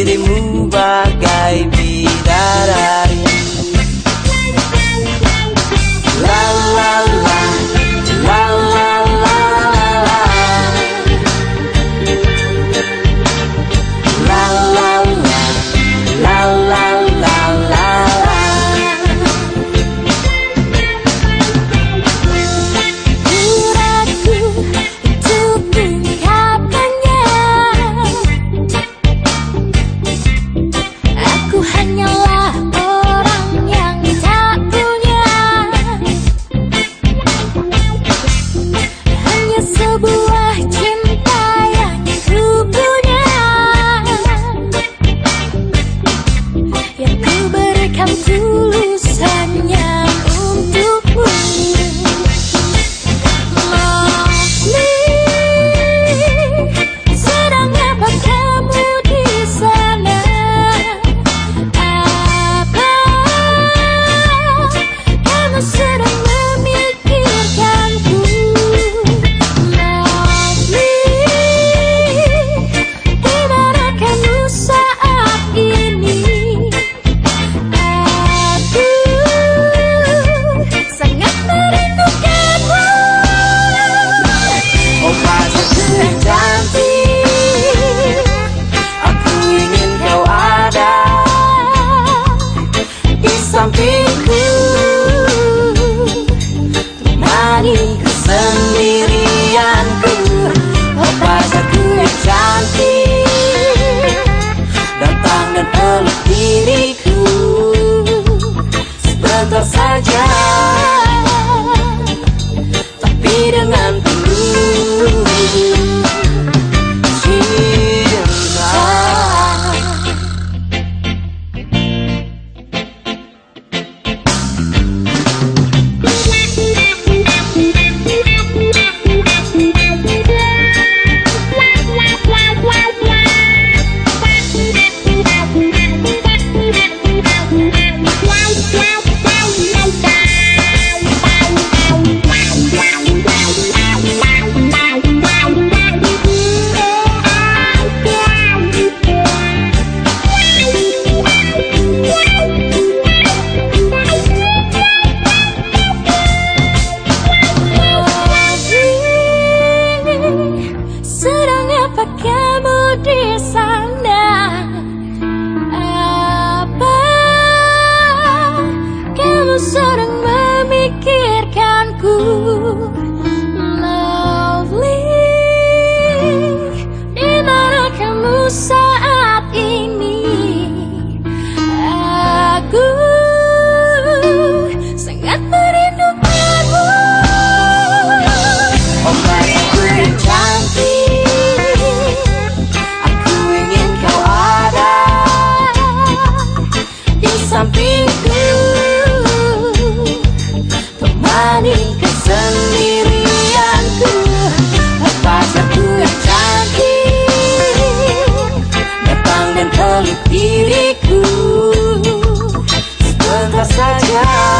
hati kirimu bagai bidadari hanyalah saja